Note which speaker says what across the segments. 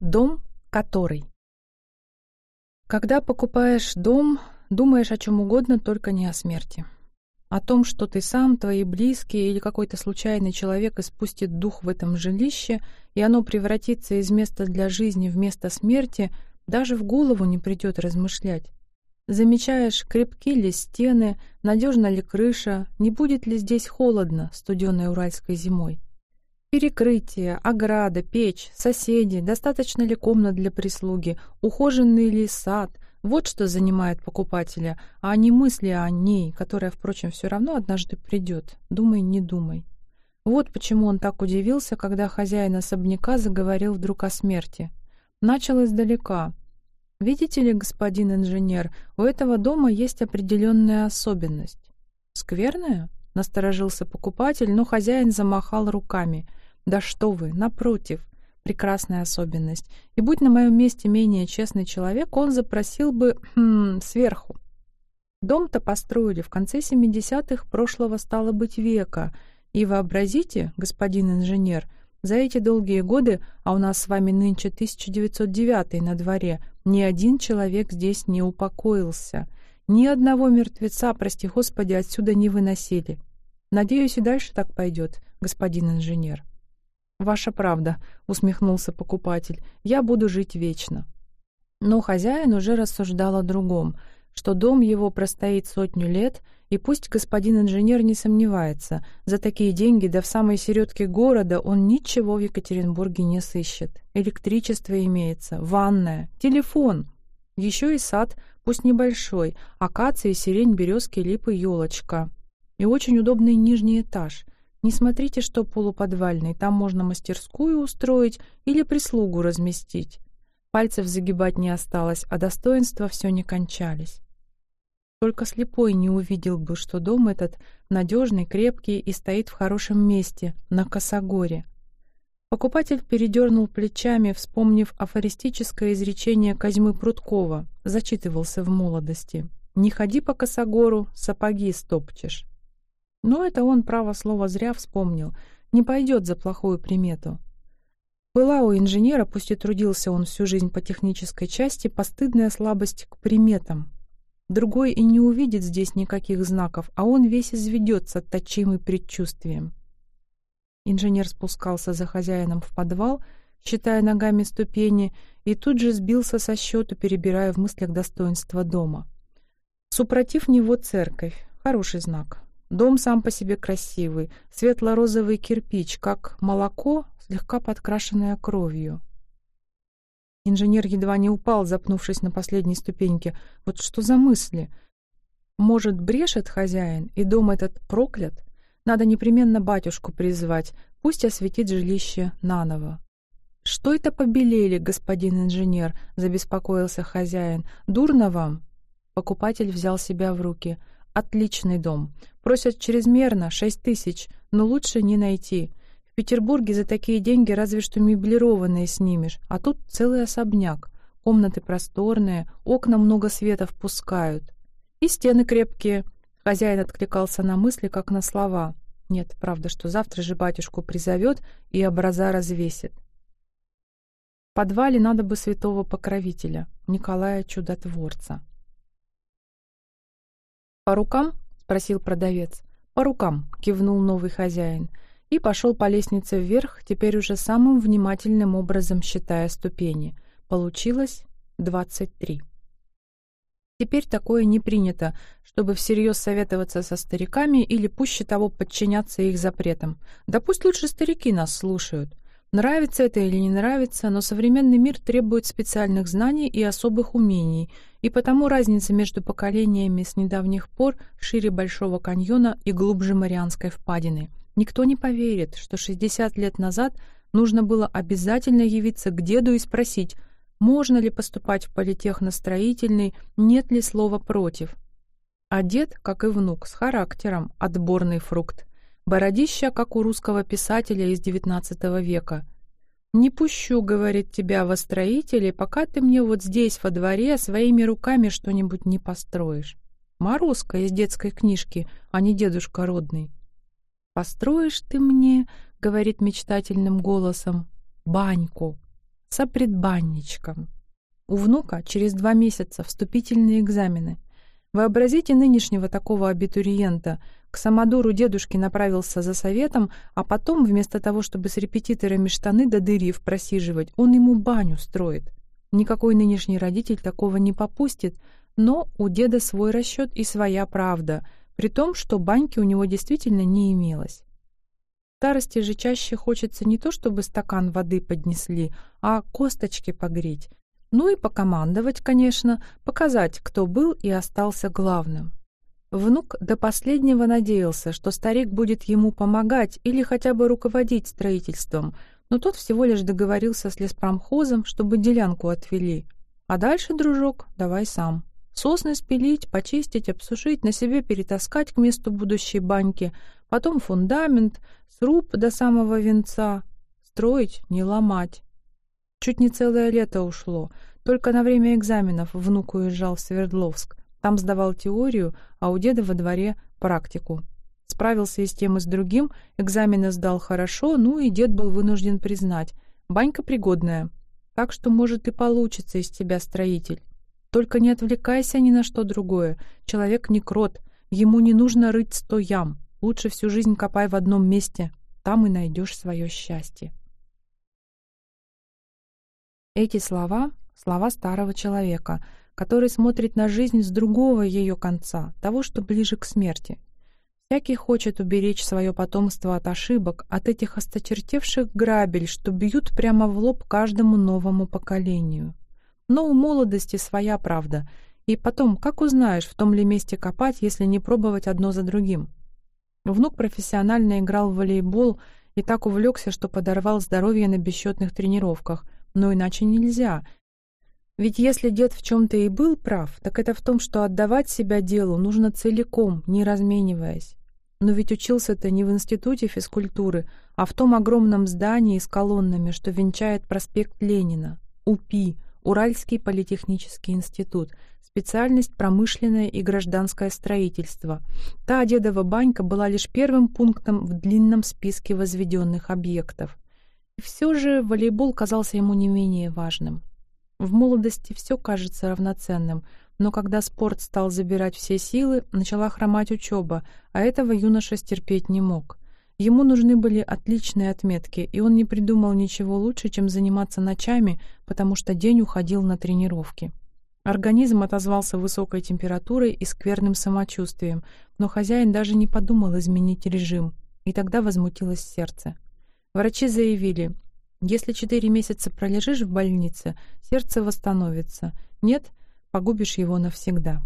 Speaker 1: Дом, который. Когда покупаешь дом, думаешь о чем угодно, только не о смерти. О том, что ты сам, твои близкие или какой-то случайный человек испустит дух в этом жилище, и оно превратится из места для жизни в место смерти, даже в голову не придет размышлять. Замечаешь, крепки ли стены, надежна ли крыша, не будет ли здесь холодно студеной уральской зимой. Перекрытие, ограда, печь, соседи, достаточно ли комнат для прислуги, ухоженный ли сад — вот что занимает покупателя, а не мысли о ней, которая, впрочем, все равно однажды придет. Думай, не думай. Вот почему он так удивился, когда хозяин особняка заговорил вдруг о смерти. Начал издалека. «Видите ли, господин инженер, у этого дома есть определенная особенность». «Скверная?» — насторожился покупатель, но хозяин замахал руками — да что вы, напротив, прекрасная особенность. И будь на моем месте менее честный человек, он запросил бы хм, сверху. Дом-то построили в конце 70-х прошлого стало быть века. И вообразите, господин инженер, за эти долгие годы, а у нас с вами нынче 1909 на дворе, ни один человек здесь не упокоился. Ни одного мертвеца, прости господи, отсюда не выносили. Надеюсь, и дальше так пойдет, господин инженер. «Ваша правда», — усмехнулся покупатель, — «я буду жить вечно». Но хозяин уже рассуждал о другом, что дом его простоит сотню лет, и пусть господин инженер не сомневается, за такие деньги да в самой середке города он ничего в Екатеринбурге не сыщет. Электричество имеется, ванная, телефон. Еще и сад, пусть небольшой, акации, сирень, березки, липы, елочка. И очень удобный нижний этаж — не смотрите, что полуподвальный, там можно мастерскую устроить или прислугу разместить. Пальцев загибать не осталось, а достоинства все не кончались. Только слепой не увидел бы, что дом этот надежный, крепкий и стоит в хорошем месте, на Косогоре. Покупатель передернул плечами, вспомнив афористическое изречение Козьмы Прудкова, зачитывался в молодости. «Не ходи по Косогору, сапоги стопчешь». Но это он, право слово, зря вспомнил. Не пойдет за плохую примету. Была у инженера, пусть и трудился он всю жизнь по технической части, постыдная слабость к приметам. Другой и не увидит здесь никаких знаков, а он весь изведется, точимый предчувствием. Инженер спускался за хозяином в подвал, считая ногами ступени, и тут же сбился со счету, перебирая в мыслях достоинства дома. Супротив него церковь. Хороший знак. Дом сам по себе красивый, светло-розовый кирпич, как молоко, слегка подкрашенное кровью. Инженер едва не упал, запнувшись на последней ступеньке. Вот что за мысли? Может, брешет хозяин, и дом этот проклят? Надо непременно батюшку призвать, пусть осветит жилище наново. «Что это побелели, господин инженер?» — забеспокоился хозяин. «Дурно вам?» Покупатель взял себя в руки. Отличный дом. Просят чрезмерно, шесть тысяч, но лучше не найти. В Петербурге за такие деньги разве что меблированные снимешь, а тут целый особняк. Комнаты просторные, окна много света впускают. И стены крепкие. Хозяин откликался на мысли, как на слова. Нет, правда, что завтра же батюшку призовет и образа развесит. В подвале надо бы святого покровителя, Николая Чудотворца. «По рукам?» — спросил продавец. «По рукам», — кивнул новый хозяин. И пошел по лестнице вверх, теперь уже самым внимательным образом считая ступени. Получилось двадцать три. Теперь такое не принято, чтобы всерьез советоваться со стариками или пуще того подчиняться их запретам. Да пусть лучше старики нас слушают. Нравится это или не нравится, но современный мир требует специальных знаний и особых умений, и потому разница между поколениями с недавних пор шире Большого каньона и глубже Марианской впадины. Никто не поверит, что 60 лет назад нужно было обязательно явиться к деду и спросить, можно ли поступать в политехностроительный, нет ли слова «против». А дед, как и внук, с характером, отборный фрукт. Бородища, как у русского писателя из XIX века. «Не пущу, — говорит, — тебя во строители, пока ты мне вот здесь, во дворе, своими руками что-нибудь не построишь. Морозка из детской книжки, а не дедушка родный. «Построишь ты мне, — говорит мечтательным голосом, — баньку. сопредбанничком. У внука через два месяца вступительные экзамены. Вообразите нынешнего такого абитуриента. К самодуру дедушки направился за советом, а потом, вместо того, чтобы с репетиторами штаны до дырив просиживать, он ему баню строит. Никакой нынешний родитель такого не попустит, но у деда свой расчет и своя правда, при том, что баньки у него действительно не имелось. Старости же чаще хочется не то, чтобы стакан воды поднесли, а косточки погреть. Ну и покомандовать, конечно, показать, кто был и остался главным. Внук до последнего надеялся, что старик будет ему помогать или хотя бы руководить строительством, но тот всего лишь договорился с леспромхозом, чтобы делянку отвели. А дальше, дружок, давай сам. Сосны спилить, почистить, обсушить, на себе перетаскать к месту будущей баньки, потом фундамент, сруб до самого венца. Строить, не ломать. Чуть не целое лето ушло. Только на время экзаменов внук уезжал в Свердловск. Там сдавал теорию, а у деда во дворе практику. Справился и с тем, и с другим, экзамены сдал хорошо, ну и дед был вынужден признать. Банька пригодная. Так что, может, и получится из тебя строитель. Только не отвлекайся ни на что другое. Человек не крот. Ему не нужно рыть сто ям. Лучше всю жизнь копай в одном месте. Там и найдешь свое счастье. Эти слова — слова старого человека, который смотрит на жизнь с другого ее конца, того, что ближе к смерти. Всякий хочет уберечь свое потомство от ошибок, от этих осточертевших грабель, что бьют прямо в лоб каждому новому поколению. Но у молодости своя правда. И потом, как узнаешь, в том ли месте копать, если не пробовать одно за другим? Внук профессионально играл в волейбол и так увлекся, что подорвал здоровье на бесчетных тренировках. Но иначе нельзя. Ведь если дед в чем-то и был прав, так это в том, что отдавать себя делу нужно целиком, не размениваясь. Но ведь учился-то не в институте физкультуры, а в том огромном здании с колоннами, что венчает проспект Ленина, УПИ — Уральский политехнический институт, специальность промышленное и гражданское строительство. Та дедова банька была лишь первым пунктом в длинном списке возведенных объектов. И все же волейбол казался ему не менее важным. В молодости все кажется равноценным, но когда спорт стал забирать все силы, начала хромать учеба, а этого юноша стерпеть не мог. Ему нужны были отличные отметки, и он не придумал ничего лучше, чем заниматься ночами, потому что день уходил на тренировки. Организм отозвался высокой температурой и скверным самочувствием, но хозяин даже не подумал изменить режим, и тогда возмутилось сердце. Врачи заявили, если четыре месяца пролежишь в больнице, сердце восстановится, нет, погубишь его навсегда.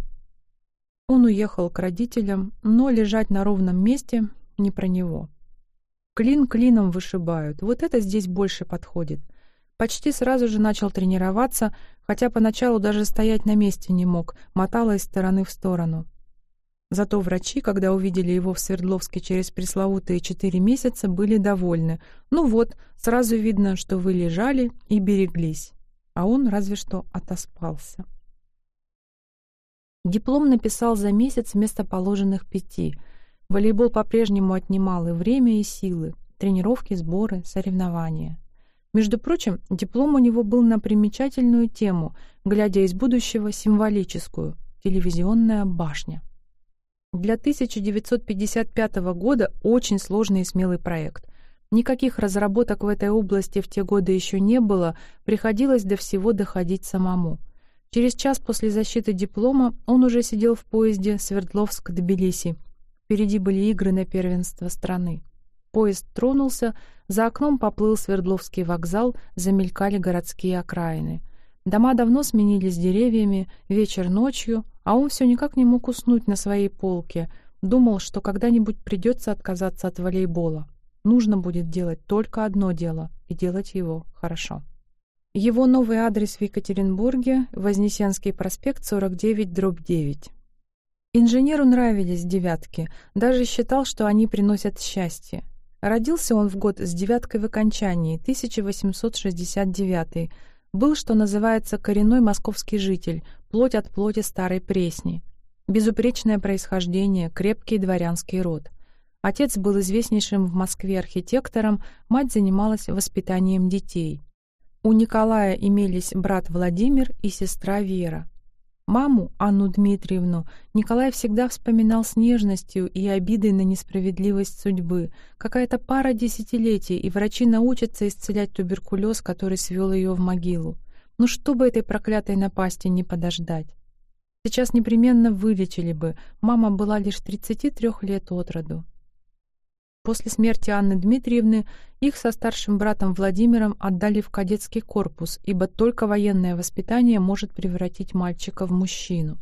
Speaker 1: Он уехал к родителям, но лежать на ровном месте не про него. Клин клином вышибают. Вот это здесь больше подходит. Почти сразу же начал тренироваться, хотя поначалу даже стоять на месте не мог, мотало из стороны в сторону. Зато врачи, когда увидели его в Свердловске через пресловутые четыре месяца, были довольны. Ну вот, сразу видно, что вы лежали и береглись. А он разве что отоспался. Диплом написал за месяц вместо положенных пяти — Волейбол по-прежнему отнимал и время, и силы, тренировки, сборы, соревнования. Между прочим, диплом у него был на примечательную тему, глядя из будущего символическую — телевизионная башня. Для 1955 года очень сложный и смелый проект. Никаких разработок в этой области в те годы еще не было, приходилось до всего доходить самому. Через час после защиты диплома он уже сидел в поезде Свердловск-Тбилиси, Впереди были игры на первенство страны. Поезд тронулся, за окном поплыл Свердловский вокзал, замелькали городские окраины. Дома давно сменились деревьями, вечер ночью, а он все никак не мог уснуть на своей полке. Думал, что когда-нибудь придется отказаться от волейбола. Нужно будет делать только одно дело, и делать его хорошо. Его новый адрес в Екатеринбурге — Вознесенский проспект, 49, дробь 9. Инженеру нравились девятки, даже считал, что они приносят счастье. Родился он в год с девяткой в окончании, 1869 Был, что называется, коренной московский житель, плоть от плоти старой пресни. Безупречное происхождение, крепкий дворянский род. Отец был известнейшим в Москве архитектором, мать занималась воспитанием детей. У Николая имелись брат Владимир и сестра Вера. Маму, Анну Дмитриевну, Николай всегда вспоминал с нежностью и обидой на несправедливость судьбы. Какая-то пара десятилетий, и врачи научатся исцелять туберкулез, который свел ее в могилу. Ну что бы этой проклятой напасти не подождать? Сейчас непременно вылечили бы. Мама была лишь 33 лет от роду. После смерти Анны Дмитриевны их со старшим братом Владимиром отдали в кадетский корпус, ибо только военное воспитание может превратить мальчика в мужчину.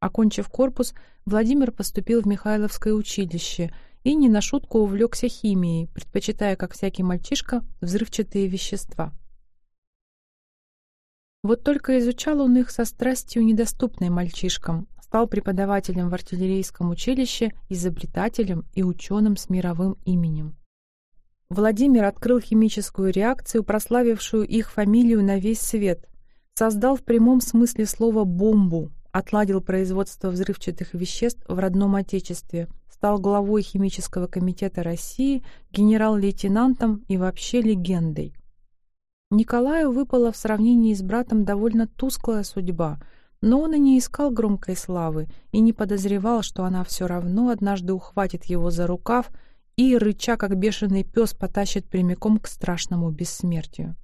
Speaker 1: Окончив корпус, Владимир поступил в Михайловское училище и не на шутку увлекся химией, предпочитая, как всякий мальчишка, взрывчатые вещества. Вот только изучал он их со страстью, недоступной мальчишкам, стал преподавателем в артиллерийском училище, изобретателем и ученым с мировым именем. Владимир открыл химическую реакцию, прославившую их фамилию на весь свет, создал в прямом смысле слова «бомбу», отладил производство взрывчатых веществ в родном отечестве, стал главой химического комитета России, генерал-лейтенантом и вообще легендой. Николаю выпала в сравнении с братом довольно тусклая судьба — но он и не искал громкой славы и не подозревал, что она все равно однажды ухватит его за рукав и, рыча как бешеный пес, потащит прямиком к страшному бессмертию.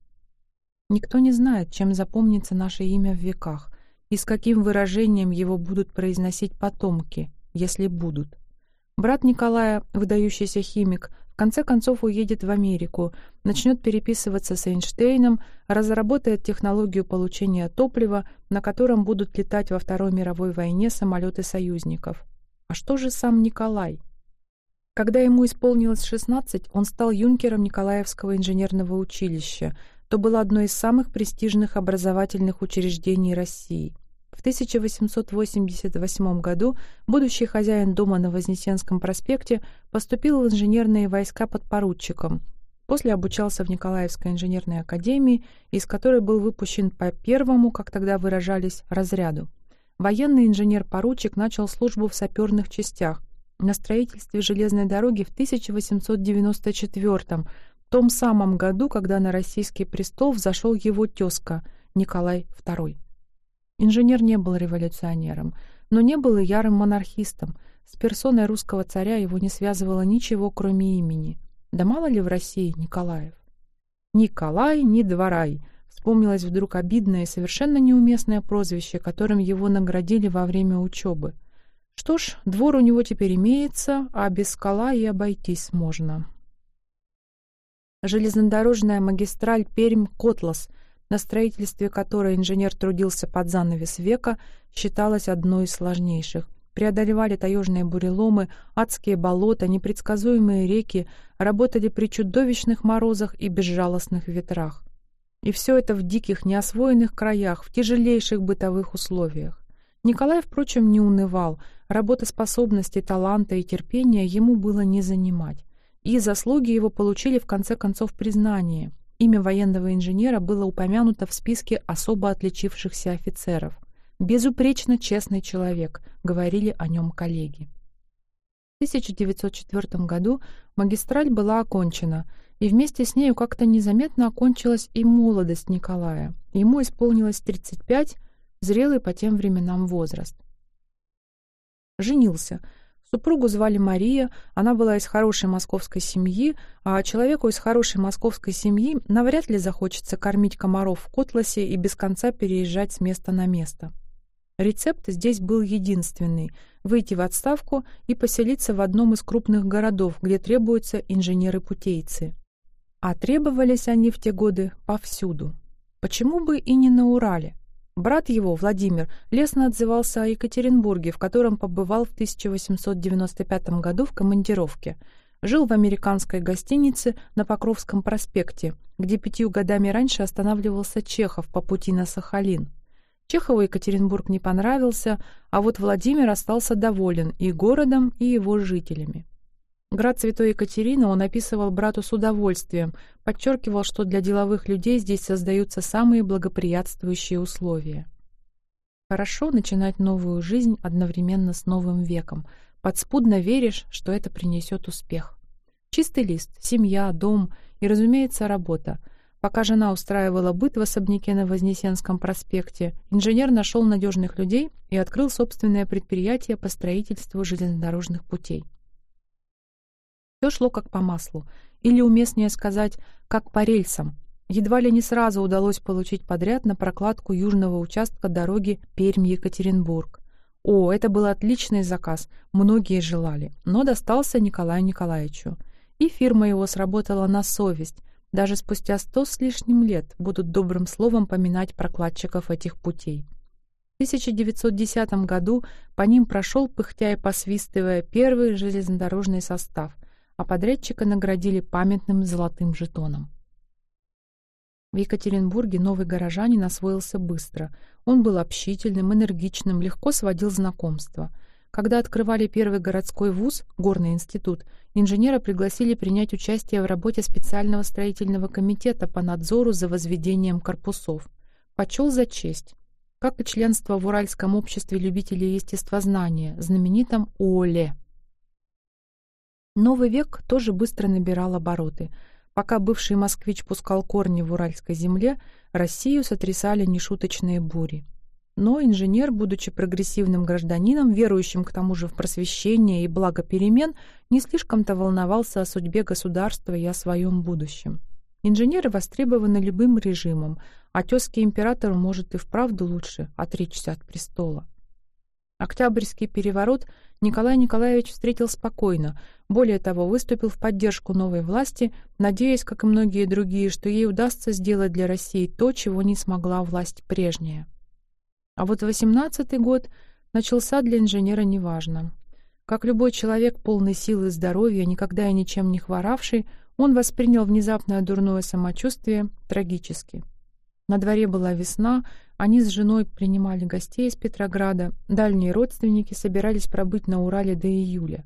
Speaker 1: Никто не знает, чем запомнится наше имя в веках и с каким выражением его будут произносить потомки, если будут. Брат Николая, выдающийся химик, конце концов уедет в Америку, начнет переписываться с Эйнштейном, разработает технологию получения топлива, на котором будут летать во Второй мировой войне самолеты союзников. А что же сам Николай? Когда ему исполнилось 16, он стал юнкером Николаевского инженерного училища. То было одно из самых престижных образовательных учреждений России – в 1888 году будущий хозяин дома на Вознесенском проспекте поступил в инженерные войска подпоручиком. После обучался в Николаевской инженерной академии, из которой был выпущен по первому, как тогда выражались, разряду. Военный инженер-поручик начал службу в саперных частях на строительстве железной дороги в 1894 том самом году, когда на российский престол взошел его тезка Николай II. Инженер не был революционером, но не был и ярым монархистом. С персоной русского царя его не связывало ничего, кроме имени. Да мало ли в России Николаев? «Николай, не дворай», вспомнилось вдруг обидное и совершенно неуместное прозвище, которым его наградили во время учебы. Что ж, двор у него теперь имеется, а без скала и обойтись можно. Железнодорожная магистраль Пермь-Котлас на строительстве которой инженер трудился под занавес века, считалась одной из сложнейших. Преодолевали таежные буреломы, адские болота, непредсказуемые реки, работали при чудовищных морозах и безжалостных ветрах. И все это в диких, неосвоенных краях, в тяжелейших бытовых условиях. Николай, впрочем, не унывал. Работоспособности, таланта и терпения ему было не занимать. И заслуги его получили в конце концов признание. Имя военного инженера было упомянуто в списке особо отличившихся офицеров. «Безупречно честный человек», — говорили о нем коллеги. В 1904 году магистраль была окончена, и вместе с нею как-то незаметно окончилась и молодость Николая. Ему исполнилось 35, зрелый по тем временам возраст. Женился — Супругу звали Мария, она была из хорошей московской семьи, а человеку из хорошей московской семьи навряд ли захочется кормить комаров в котласе и без конца переезжать с места на место. Рецепт здесь был единственный — выйти в отставку и поселиться в одном из крупных городов, где требуются инженеры-путейцы. А требовались они в те годы повсюду. Почему бы и не на Урале? Брат его, Владимир, лестно отзывался о Екатеринбурге, в котором побывал в 1895 году в командировке. Жил в американской гостинице на Покровском проспекте, где пятью годами раньше останавливался Чехов по пути на Сахалин. Чехову Екатеринбург не понравился, а вот Владимир остался доволен и городом, и его жителями. Град Святой Екатерины он описывал брату с удовольствием, подчеркивал, что для деловых людей здесь создаются самые благоприятствующие условия. Хорошо начинать новую жизнь одновременно с новым веком. Подспудно веришь, что это принесет успех. Чистый лист, семья, дом и, разумеется, работа. Пока жена устраивала быт в особняке на Вознесенском проспекте, инженер нашел надежных людей и открыл собственное предприятие по строительству железнодорожных путей. Все шло как по маслу, или, уместнее сказать, как по рельсам. Едва ли не сразу удалось получить подряд на прокладку южного участка дороги Пермь-Екатеринбург. О, это был отличный заказ, многие желали, но достался Николаю Николаевичу. И фирма его сработала на совесть, даже спустя сто с лишним лет будут добрым словом поминать прокладчиков этих путей. В 1910 году по ним прошел, пыхтя и посвистывая, первый железнодорожный состав, а подрядчика наградили памятным золотым жетоном. В Екатеринбурге новый горожанин освоился быстро. Он был общительным, энергичным, легко сводил знакомства — когда открывали первый городской вуз, Горный институт, инженера пригласили принять участие в работе специального строительного комитета по надзору за возведением корпусов. Почел за честь. Как и членство в Уральском обществе любителей естествознания, знаменитом ОЛЕ. Новый век тоже быстро набирал обороты. Пока бывший москвич пускал корни в уральской земле, Россию сотрясали нешуточные бури. Но инженер, будучи прогрессивным гражданином, верующим к тому же в просвещение и благо перемен, не слишком-то волновался о судьбе государства и о своем будущем. Инженеры востребованы любым режимом, а тезке императору может и вправду лучше отречься от престола. Октябрьский переворот Николай Николаевич встретил спокойно, более того, выступил в поддержку новой власти, надеясь, как и многие другие, что ей удастся сделать для России то, чего не смогла власть прежняя. А вот восемнадцатый год начался для инженера неважно. Как любой человек, полный силы и здоровья, никогда и ничем не хворавший, он воспринял внезапное дурное самочувствие трагически. На дворе была весна, они с женой принимали гостей из Петрограда, дальние родственники собирались пробыть на Урале до июля.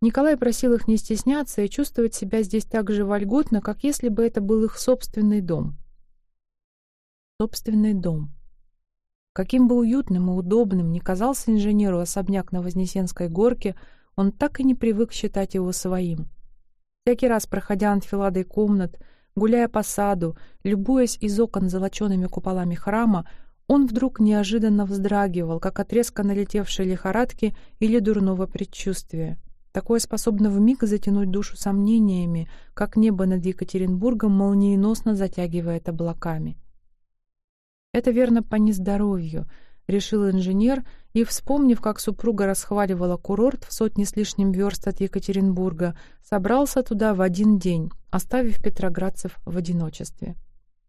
Speaker 1: Николай просил их не стесняться и чувствовать себя здесь так же вольготно, как если бы это был их собственный дом. Собственный дом. Каким бы уютным и удобным ни казался инженеру особняк на Вознесенской горке, он так и не привык считать его своим. Всякий раз, проходя анфиладой комнат, гуляя по саду, любуясь из окон золочеными куполами храма, он вдруг неожиданно вздрагивал, как от резко налетевшей лихорадки или дурного предчувствия. Такое способно вмиг затянуть душу сомнениями, как небо над Екатеринбургом молниеносно затягивает облаками. Это верно по нездоровью, решил инженер и, вспомнив, как супруга расхваливала курорт в сотни с лишним верст от Екатеринбурга, собрался туда в один день, оставив петроградцев в одиночестве.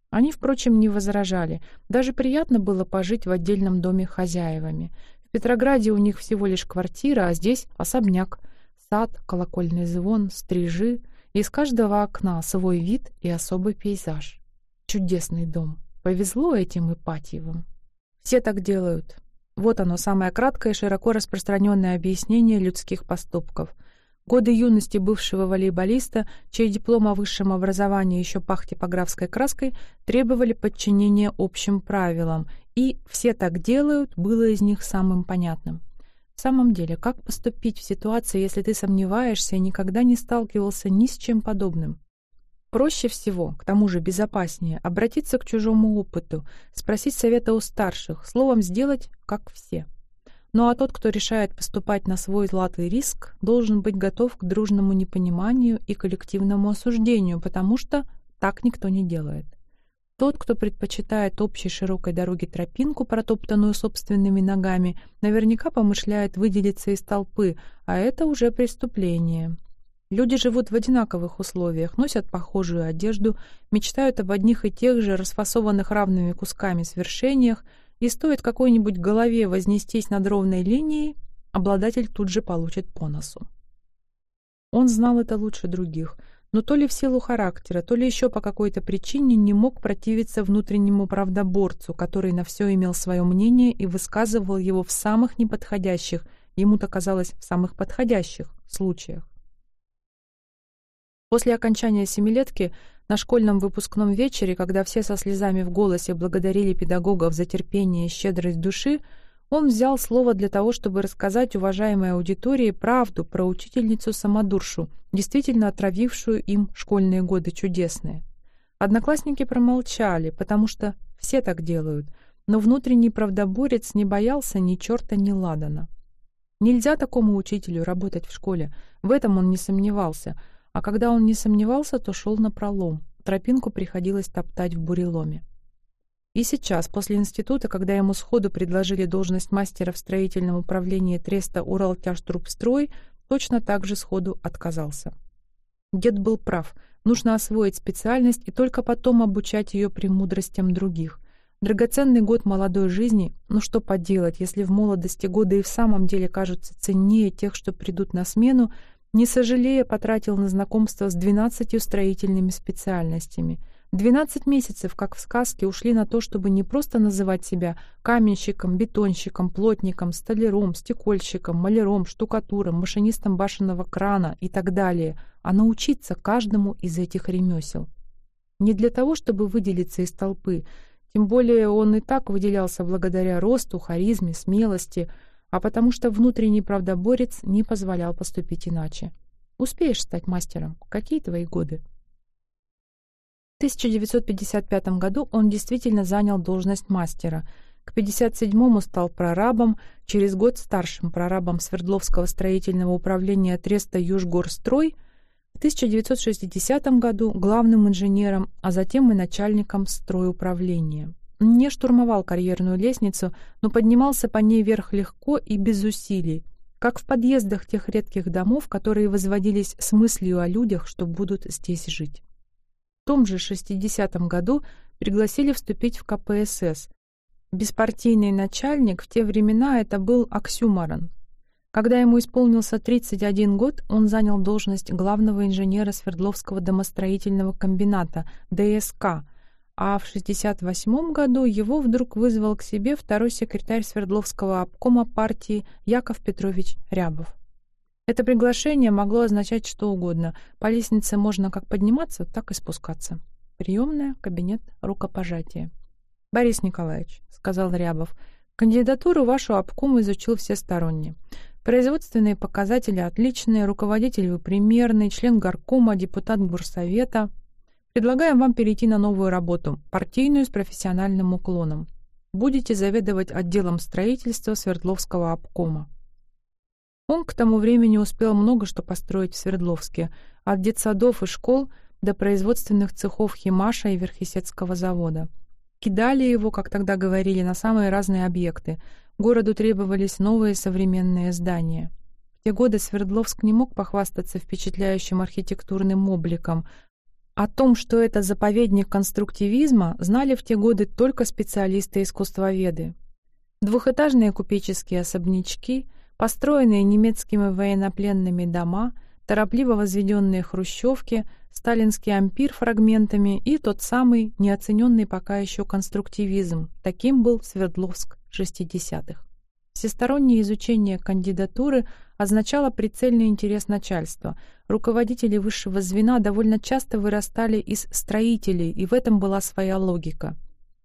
Speaker 1: Они, впрочем, не возражали. Даже приятно было пожить в отдельном доме хозяевами. В Петрограде у них всего лишь квартира, а здесь особняк. Сад, колокольный звон, стрижи. Из каждого окна свой вид и особый пейзаж. Чудесный дом. Повезло этим Ипатьевым. Все так делают. Вот оно, самое краткое и широко распространенное объяснение людских поступков. Годы юности бывшего волейболиста, чей диплом о высшем образовании еще пах типографской краской, требовали подчинения общим правилам, и «все так делают» было из них самым понятным. В самом деле, как поступить в ситуации, если ты сомневаешься и никогда не сталкивался ни с чем подобным? Проще всего, к тому же безопаснее, обратиться к чужому опыту, спросить совета у старших, словом сделать, как все. Ну а тот, кто решает поступать на свой златый риск, должен быть готов к дружному непониманию и коллективному осуждению, потому что так никто не делает. Тот, кто предпочитает общей широкой дороге тропинку, протоптанную собственными ногами, наверняка помышляет выделиться из толпы, а это уже преступление. Люди живут в одинаковых условиях, носят похожую одежду, мечтают об одних и тех же расфасованных равными кусками свершениях, и стоит какой-нибудь голове вознестись над ровной линией, обладатель тут же получит по носу. Он знал это лучше других, но то ли в силу характера, то ли еще по какой-то причине не мог противиться внутреннему правдоборцу, который на все имел свое мнение и высказывал его в самых неподходящих, ему-то казалось, в самых подходящих случаях. После окончания семилетки на школьном выпускном вечере, когда все со слезами в голосе благодарили педагогов за терпение и щедрость души, он взял слово для того, чтобы рассказать уважаемой аудитории правду про учительницу-самодуршу, действительно отравившую им школьные годы чудесные. Одноклассники промолчали, потому что все так делают, но внутренний правдоборец не боялся ни черта, ни ладана. Нельзя такому учителю работать в школе, в этом он не сомневался, а когда он не сомневался, то шел на пролом, тропинку приходилось топтать в буреломе. И сейчас, после института, когда ему сходу предложили должность мастера в строительном управлении треста «Уралтяжтрубстрой», точно так же сходу отказался. Дед был прав. Нужно освоить специальность и только потом обучать ее премудростям других. Драгоценный год молодой жизни, ну что поделать, если в молодости годы и в самом деле кажутся ценнее тех, что придут на смену, не сожалея потратил на знакомство с двенадцатью строительными специальностями — Двенадцать месяцев, как в сказке, ушли на то, чтобы не просто называть себя каменщиком, бетонщиком, плотником, столяром, стекольщиком, маляром, штукатуром, машинистом башенного крана и так далее, а научиться каждому из этих ремесел. Не для того, чтобы выделиться из толпы, тем более он и так выделялся благодаря росту, харизме, смелости, а потому что внутренний правдоборец не позволял поступить иначе. Успеешь стать мастером? Какие твои годы? В 1955 году он действительно занял должность мастера. К 1957-му стал прорабом, через год старшим прорабом Свердловского строительного управления Треста Южгорстрой, в 1960 году главным инженером, а затем и начальником стройуправления. Не штурмовал карьерную лестницу, но поднимался по ней вверх легко и без усилий, как в подъездах тех редких домов, которые возводились с мыслью о людях, что будут здесь жить том же 60-м году пригласили вступить в КПСС. Беспартийный начальник в те времена это был оксюморон. Когда ему исполнился 31 год, он занял должность главного инженера Свердловского домостроительного комбината ДСК, а в 68 году его вдруг вызвал к себе второй секретарь Свердловского обкома партии Яков Петрович Рябов. Это приглашение могло означать что угодно. По лестнице можно как подниматься, так и спускаться. Приемная, кабинет, рукопожатие. «Борис Николаевич», — сказал Рябов, — «кандидатуру вашу обком изучил всесторонне. Производственные показатели отличные, руководитель вы примерный, член горкома, депутат горсовета. Предлагаем вам перейти на новую работу, партийную с профессиональным уклоном. Будете заведовать отделом строительства Свердловского обкома. Он к тому времени успел много что построить в Свердловске, от детсадов и школ до производственных цехов Химаша и Верхесецкого завода. Кидали его, как тогда говорили, на самые разные объекты. Городу требовались новые современные здания. В те годы Свердловск не мог похвастаться впечатляющим архитектурным обликом. О том, что это заповедник конструктивизма, знали в те годы только специалисты-искусствоведы. Двухэтажные купеческие особнячки — Построенные немецкими военнопленными дома, торопливо возведенные хрущевки, сталинский ампир фрагментами и тот самый неоцененный пока еще конструктивизм. Таким был Свердловск 60-х. Всестороннее изучение кандидатуры означало прицельный интерес начальства. Руководители высшего звена довольно часто вырастали из строителей, и в этом была своя логика.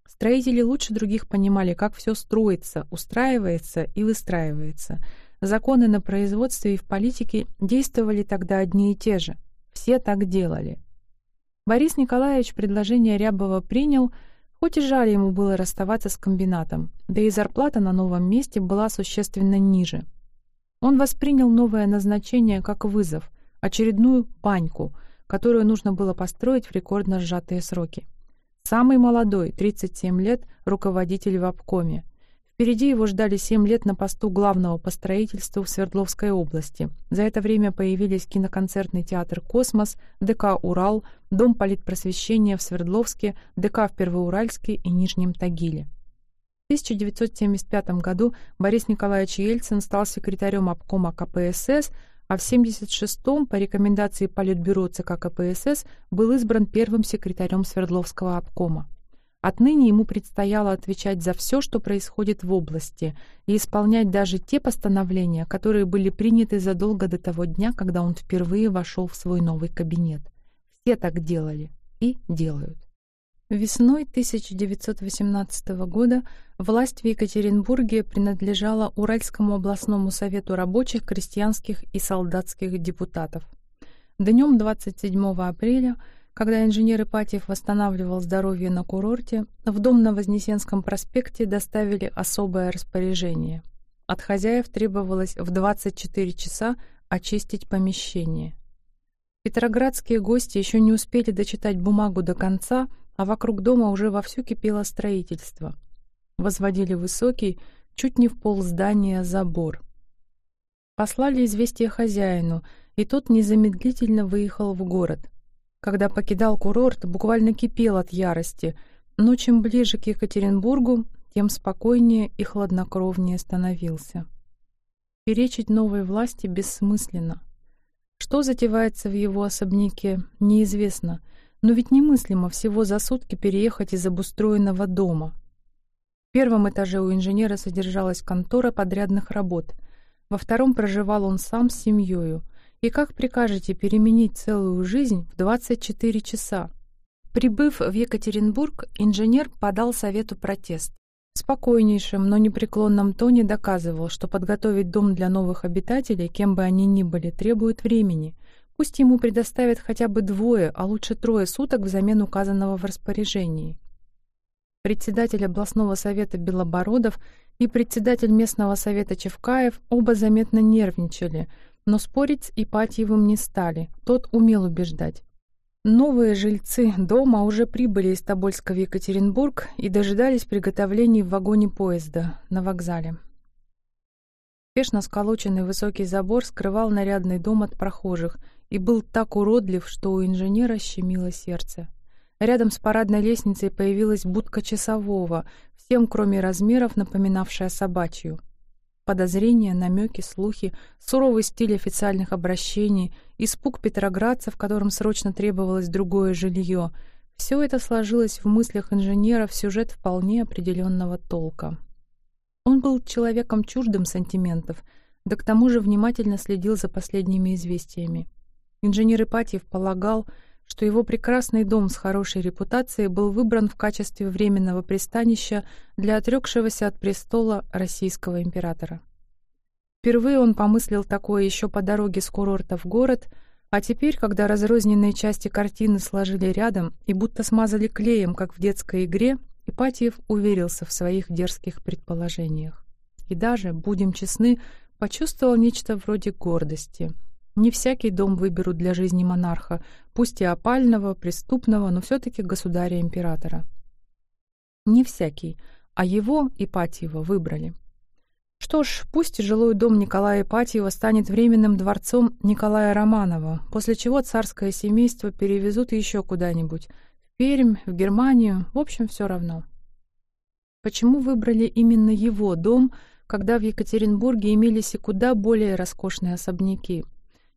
Speaker 1: Строители лучше других понимали, как все строится, устраивается и выстраивается – Законы на производстве и в политике действовали тогда одни и те же. Все так делали. Борис Николаевич предложение Рябова принял, хоть и жаль ему было расставаться с комбинатом, да и зарплата на новом месте была существенно ниже. Он воспринял новое назначение как вызов, очередную баньку, которую нужно было построить в рекордно сжатые сроки. Самый молодой, 37 лет, руководитель в обкоме, Впереди его ждали семь лет на посту главного по строительству в Свердловской области. За это время появились киноконцертный театр «Космос», ДК «Урал», Дом политпросвещения в Свердловске, ДК в Первоуральске и Нижнем Тагиле. В 1975 году Борис Николаевич Ельцин стал секретарем обкома КПСС, а в 1976 по рекомендации Политбюро ЦК КПСС был избран первым секретарем Свердловского обкома. Отныне ему предстояло отвечать за все, что происходит в области, и исполнять даже те постановления, которые были приняты задолго до того дня, когда он впервые вошел в свой новый кабинет. Все так делали и делают. Весной 1918 года власть в Екатеринбурге принадлежала Уральскому областному совету рабочих, крестьянских и солдатских депутатов. Днем 27 апреля когда инженер Ипатьев восстанавливал здоровье на курорте, в дом на Вознесенском проспекте доставили особое распоряжение. От хозяев требовалось в 24 часа очистить помещение. Петроградские гости еще не успели дочитать бумагу до конца, а вокруг дома уже вовсю кипело строительство. Возводили высокий, чуть не в пол здания, забор. Послали известие хозяину, и тот незамедлительно выехал в город. Когда покидал курорт, буквально кипел от ярости, но чем ближе к Екатеринбургу, тем спокойнее и хладнокровнее становился. Перечить новой власти бессмысленно. Что затевается в его особняке, неизвестно, но ведь немыслимо всего за сутки переехать из обустроенного дома. В первом этаже у инженера содержалась контора подрядных работ, во втором проживал он сам с семьёю, и как прикажете переменить целую жизнь в 24 часа? Прибыв в Екатеринбург, инженер подал совету протест. В спокойнейшем, но непреклонном тоне доказывал, что подготовить дом для новых обитателей, кем бы они ни были, требует времени. Пусть ему предоставят хотя бы двое, а лучше трое суток взамен указанного в распоряжении. Председатель областного совета Белобородов и председатель местного совета Чевкаев оба заметно нервничали – но спорить с Ипатьевым не стали, тот умел убеждать. Новые жильцы дома уже прибыли из Тобольска в Екатеринбург и дожидались приготовлений в вагоне поезда на вокзале. Спешно сколоченный высокий забор скрывал нарядный дом от прохожих и был так уродлив, что у инженера щемило сердце. Рядом с парадной лестницей появилась будка часового, всем кроме размеров напоминавшая собачью — Подозрения, намеки, слухи, суровый стиль официальных обращений, испуг петроградцев, которым срочно требовалось другое жилье — все это сложилось в мыслях инженера в сюжет вполне определенного толка. Он был человеком чуждым сантиментов, да к тому же внимательно следил за последними известиями. Инженер Ипатьев полагал, что его прекрасный дом с хорошей репутацией был выбран в качестве временного пристанища для отрекшегося от престола российского императора. Впервые он помыслил такое еще по дороге с курорта в город, а теперь, когда разрозненные части картины сложили рядом и будто смазали клеем, как в детской игре, Ипатьев уверился в своих дерзких предположениях. И даже, будем честны, почувствовал нечто вроде гордости — не всякий дом выберут для жизни монарха, пусть и опального, преступного, но все-таки государя-императора. Не всякий, а его, Ипатьева, выбрали. Что ж, пусть жилой дом Николая Ипатьева станет временным дворцом Николая Романова, после чего царское семейство перевезут еще куда-нибудь, Пермь, в Германию, в общем, все равно. Почему выбрали именно его дом, когда в Екатеринбурге имелись и куда более роскошные особняки?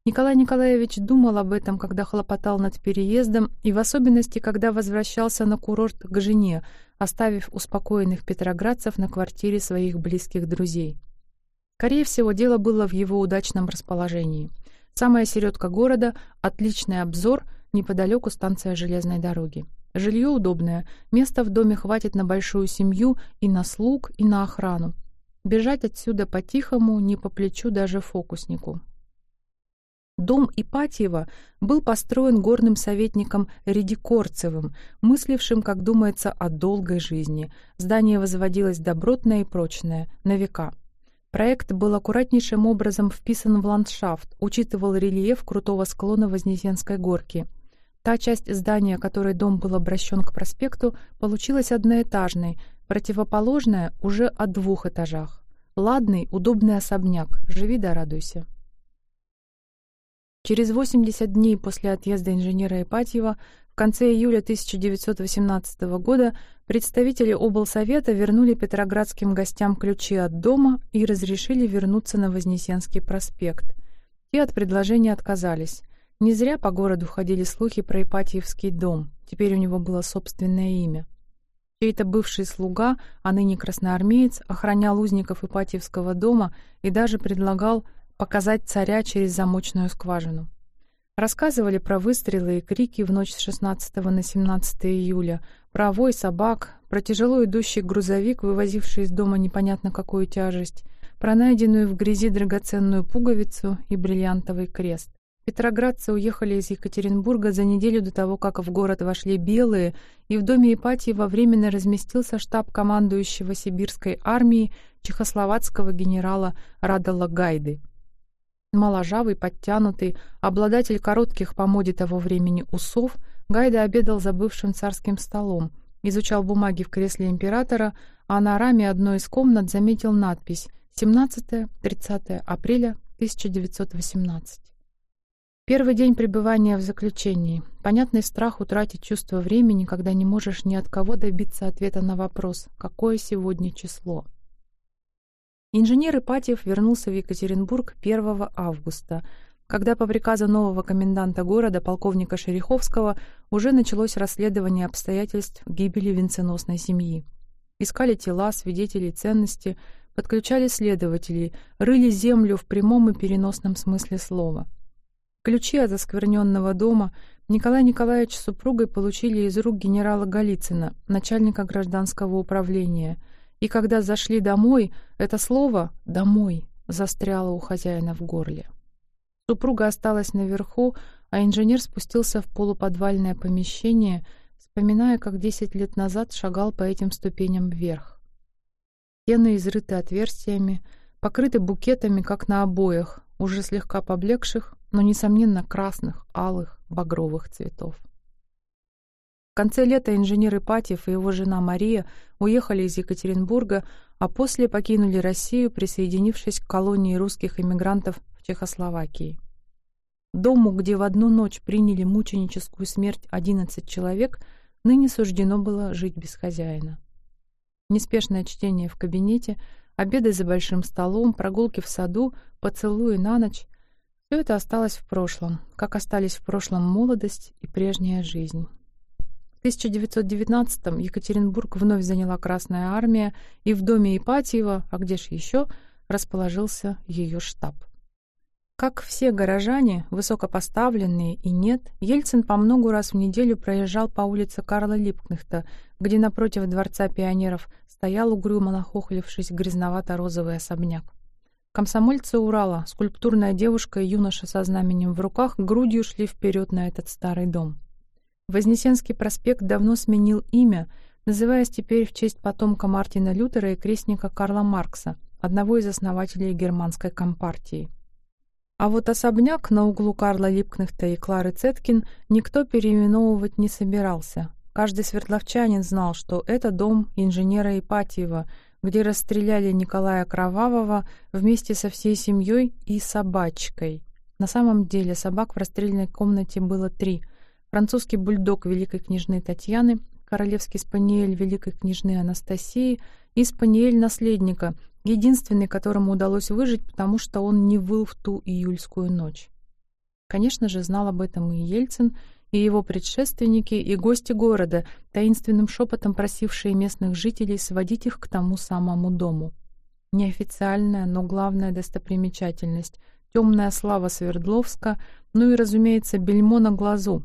Speaker 1: Николай Николаевич думал об этом, когда хлопотал над переездом, и в особенности, когда возвращался на курорт к жене, оставив успокоенных петроградцев на квартире своих близких друзей. Скорее всего, дело было в его удачном расположении. Самая середка города, отличный обзор, неподалеку станция железной дороги. Жилье удобное, места в доме хватит на большую семью и на слуг, и на охрану. Бежать отсюда по-тихому не по плечу даже фокуснику. Дом Ипатьева был построен горным советником Редикорцевым, мыслившим, как думается, о долгой жизни. Здание возводилось добротное и прочное, на века. Проект был аккуратнейшим образом вписан в ландшафт, учитывал рельеф крутого склона Вознесенской горки. Та часть здания, которой дом был обращен к проспекту, получилась одноэтажной, противоположная уже о двух этажах. Ладный, удобный особняк, живи да радуйся. Через 80 дней после отъезда инженера Ипатьева в конце июля 1918 года представители облсовета вернули петроградским гостям ключи от дома и разрешили вернуться на Вознесенский проспект. Те от предложения отказались. Не зря по городу ходили слухи про Ипатьевский дом. Теперь у него было собственное имя. Чей-то бывший слуга, а ныне красноармеец, охранял узников Ипатьевского дома и даже предлагал показать царя через замочную скважину. Рассказывали про выстрелы и крики в ночь с 16 на 17 июля, про вой собак, про тяжело идущий грузовик, вывозивший из дома непонятно какую тяжесть, про найденную в грязи драгоценную пуговицу и бриллиантовый крест. Петроградцы уехали из Екатеринбурга за неделю до того, как в город вошли белые, и в доме Ипатьева временно разместился штаб командующего сибирской армией чехословацкого генерала Радала Гайды. Моложавый, подтянутый, обладатель коротких по моде того времени усов, Гайда обедал за бывшим царским столом, изучал бумаги в кресле императора, а на раме одной из комнат заметил надпись «17-30 апреля 1918». Первый день пребывания в заключении. Понятный страх утратить чувство времени, когда не можешь ни от кого добиться ответа на вопрос «Какое сегодня число?». Инженер Ипатьев вернулся в Екатеринбург 1 августа, когда по приказу нового коменданта города, полковника Шереховского, уже началось расследование обстоятельств гибели венценосной семьи. Искали тела, свидетелей, ценности, подключали следователей, рыли землю в прямом и переносном смысле слова – Ключи от оскверненного дома Николай Николаевич с супругой получили из рук генерала Голицына, начальника гражданского управления. И когда зашли домой, это слово «домой» застряло у хозяина в горле. Супруга осталась наверху, а инженер спустился в полуподвальное помещение, вспоминая, как десять лет назад шагал по этим ступеням вверх. Стены изрыты отверстиями, покрыты букетами, как на обоях, уже слегка поблекших, но, несомненно, красных, алых, багровых цветов. В конце лета инженер Ипатьев и его жена Мария уехали из Екатеринбурга, а после покинули Россию, присоединившись к колонии русских эмигрантов в Чехословакии. Дому, где в одну ночь приняли мученическую смерть 11 человек, ныне суждено было жить без хозяина. Неспешное чтение в кабинете, обеды за большим столом, прогулки в саду, поцелуи на ночь все это осталось в прошлом, как остались в прошлом молодость и прежняя жизнь. В 1919-м Екатеринбург вновь заняла Красная Армия, и в доме Ипатьева, а где ж еще, расположился ее штаб. Как все горожане, высокопоставленные и нет, Ельцин по многу раз в неделю проезжал по улице Карла Липкнехта, где напротив Дворца пионеров стоял угрюмо нахохлившись грязновато-розовый особняк. Комсомольцы Урала, скульптурная девушка и юноша со знаменем в руках, грудью шли вперед на этот старый дом. Вознесенский проспект давно сменил имя, называясь теперь в честь потомка Мартина Лютера и крестника Карла Маркса, одного из основателей германской компартии. А вот особняк на углу Карла Липкнехта и Клары Цеткин никто переименовывать не собирался. Каждый свердловчанин знал, что это дом инженера Ипатьева — где расстреляли Николая Кровавого вместе со всей семьей и собачкой. На самом деле собак в расстрельной комнате было три. Французский бульдог великой княжны Татьяны, королевский спаниель великой княжны Анастасии и спаниель наследника, единственный, которому удалось выжить, потому что он не выл в ту июльскую ночь. Конечно же, знал об этом и Ельцин, и его предшественники, и гости города, таинственным шепотом просившие местных жителей сводить их к тому самому дому. Неофициальная, но главная достопримечательность — темная слава Свердловска, ну и, разумеется, бельмо на глазу.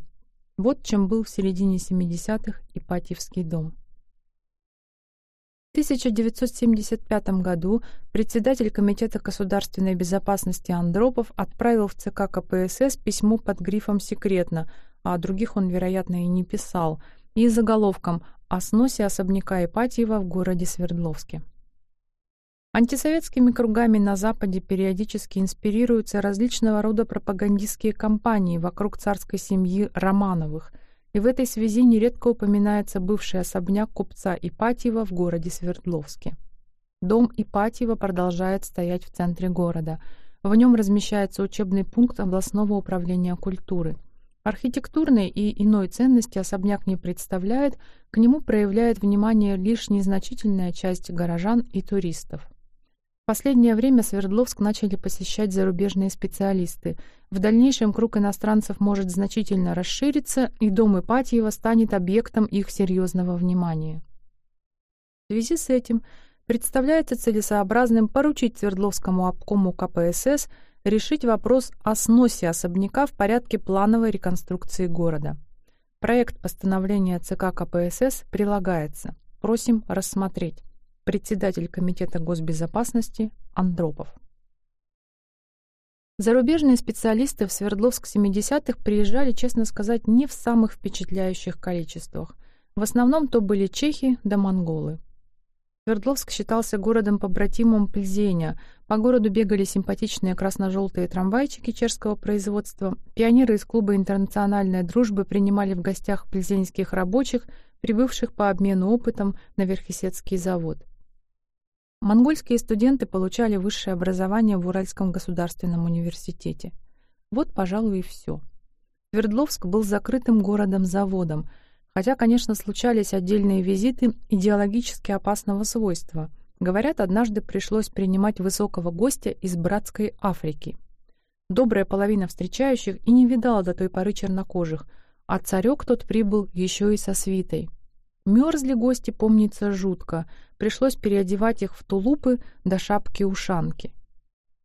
Speaker 1: Вот чем был в середине 70-х Ипатьевский дом. В 1975 году председатель Комитета государственной безопасности Андропов отправил в ЦК КПСС письмо под грифом «Секретно», а других он, вероятно, и не писал, и заголовком о сносе особняка Ипатьева в городе Свердловске. Антисоветскими кругами на Западе периодически инспирируются различного рода пропагандистские кампании вокруг царской семьи Романовых, и в этой связи нередко упоминается бывший особняк купца Ипатьева в городе Свердловске. Дом Ипатьева продолжает стоять в центре города. В нем размещается учебный пункт областного управления культуры – Архитектурной и иной ценности особняк не представляет, к нему проявляет внимание лишь незначительная часть горожан и туристов. В последнее время Свердловск начали посещать зарубежные специалисты. В дальнейшем круг иностранцев может значительно расшириться, и дом Ипатьева станет объектом их серьезного внимания. В связи с этим представляется целесообразным поручить Свердловскому обкому КПСС – решить вопрос о сносе особняка в порядке плановой реконструкции города. Проект постановления ЦК КПСС прилагается. Просим рассмотреть. Председатель Комитета госбезопасности Андропов. Зарубежные специалисты в Свердловск 70-х приезжали, честно сказать, не в самых впечатляющих количествах. В основном то были чехи да монголы. Свердловск считался городом-побратимом Пльзеня. По городу бегали симпатичные красно-желтые трамвайчики чешского производства. Пионеры из клуба «Интернациональная дружба» принимали в гостях пльзенских рабочих, прибывших по обмену опытом на Верхесецкий завод. Монгольские студенты получали высшее образование в Уральском государственном университете. Вот, пожалуй, и все. Свердловск был закрытым городом-заводом, хотя, конечно, случались отдельные визиты идеологически опасного свойства. Говорят, однажды пришлось принимать высокого гостя из братской Африки. Добрая половина встречающих и не видала до той поры чернокожих, а царек тот прибыл еще и со свитой. Мерзли гости, помнится, жутко. Пришлось переодевать их в тулупы до шапки-ушанки.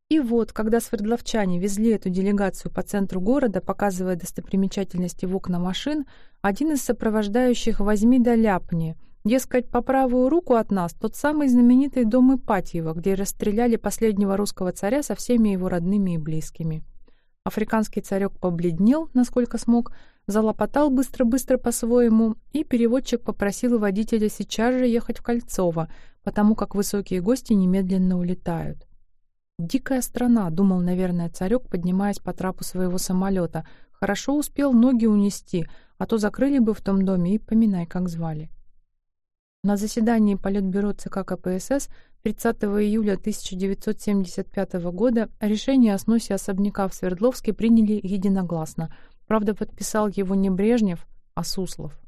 Speaker 1: И вот, когда свердловчане везли эту делегацию по центру города, показывая достопримечательности в окна машин, один из сопровождающих «возьми да ляпни», Дескать, по правую руку от нас тот самый знаменитый дом Ипатьева, где расстреляли последнего русского царя со всеми его родными и близкими. Африканский царек побледнел, насколько смог, залопотал быстро-быстро по-своему, и переводчик попросил водителя сейчас же ехать в Кольцово, потому как высокие гости немедленно улетают. «Дикая страна», — думал, наверное, царек, поднимаясь по трапу своего самолета. «Хорошо успел ноги унести, а то закрыли бы в том доме и поминай, как звали». На заседании Политбюро ЦК КПСС 30 июля 1975 года решение о сносе особняка в Свердловске приняли единогласно — Правда, подписал его не Брежнев, а Суслов.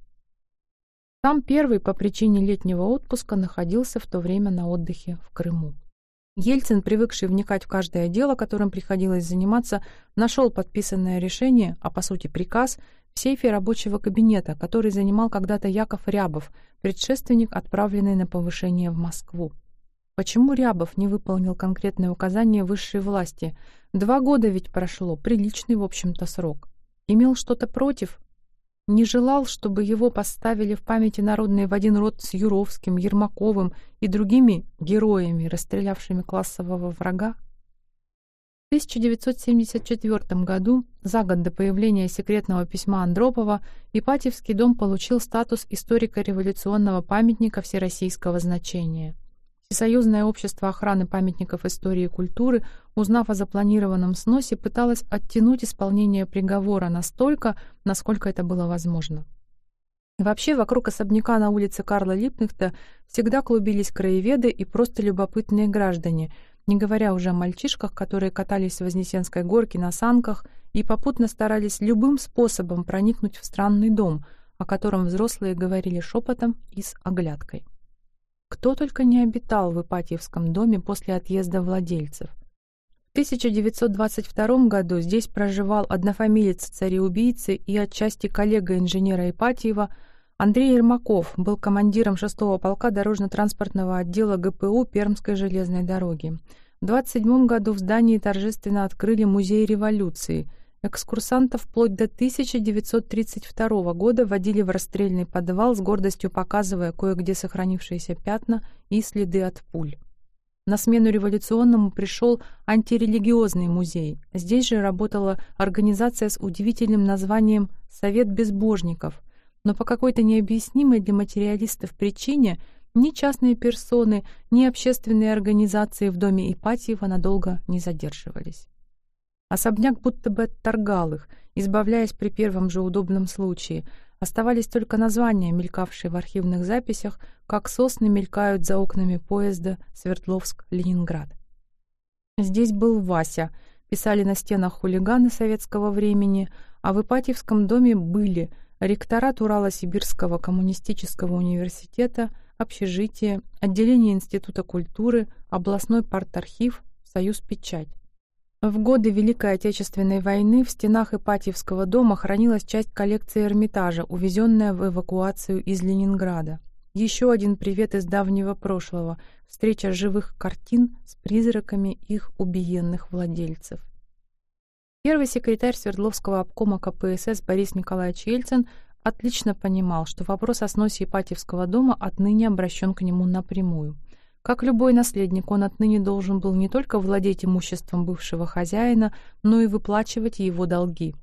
Speaker 1: Сам первый по причине летнего отпуска находился в то время на отдыхе в Крыму. Ельцин, привыкший вникать в каждое дело, которым приходилось заниматься, нашел подписанное решение, а по сути приказ, в сейфе рабочего кабинета, который занимал когда-то Яков Рябов, предшественник, отправленный на повышение в Москву. Почему Рябов не выполнил конкретное указание высшей власти? Два года ведь прошло, приличный, в общем-то, срок. Имел что-то против? Не желал, чтобы его поставили в памяти народные в один род с Юровским, Ермаковым и другими героями, расстрелявшими классового врага? В 1974 году, за год до появления секретного письма Андропова, Ипатьевский дом получил статус историко-революционного памятника всероссийского значения – Всесоюзное общество охраны памятников истории и культуры, узнав о запланированном сносе, пыталось оттянуть исполнение приговора настолько, насколько это было возможно. Вообще, вокруг особняка на улице Карла Липнихта всегда клубились краеведы и просто любопытные граждане, не говоря уже о мальчишках, которые катались с Вознесенской горки на санках и попутно старались любым способом проникнуть в странный дом, о котором взрослые говорили шепотом и с оглядкой. Кто только не обитал в Ипатьевском доме после отъезда владельцев. В 1922 году здесь проживал однофамилец цареубийцы и отчасти коллега инженера Ипатьева Андрей Ермаков, был командиром 6-го полка дорожно-транспортного отдела ГПУ Пермской железной дороги. В 27 году в здании торжественно открыли музей революции – Экскурсантов вплоть до 1932 года водили в расстрельный подвал с гордостью показывая кое-где сохранившиеся пятна и следы от пуль. На смену революционному пришел антирелигиозный музей. Здесь же работала организация с удивительным названием «Совет безбожников», но по какой-то необъяснимой для материалистов причине ни частные персоны, ни общественные организации в доме Ипатьева надолго не задерживались. Особняк будто бы отторгал их, избавляясь при первом же удобном случае. Оставались только названия, мелькавшие в архивных записях, как сосны мелькают за окнами поезда Свердловск-Ленинград. Здесь был Вася, писали на стенах хулиганы советского времени, а в Ипатьевском доме были ректорат Урало-Сибирского коммунистического университета, общежитие, отделение Института культуры, областной парторхив, союз печать. В годы Великой Отечественной войны в стенах Ипатьевского дома хранилась часть коллекции Эрмитажа, увезенная в эвакуацию из Ленинграда. Еще один привет из давнего прошлого — встреча живых картин с призраками их убиенных владельцев. Первый секретарь Свердловского обкома КПСС Борис Николаевич Ельцин отлично понимал, что вопрос о сносе Ипатьевского дома отныне обращен к нему напрямую — Как любой наследник, он отныне должен был не только владеть имуществом бывшего хозяина, но и выплачивать его долги.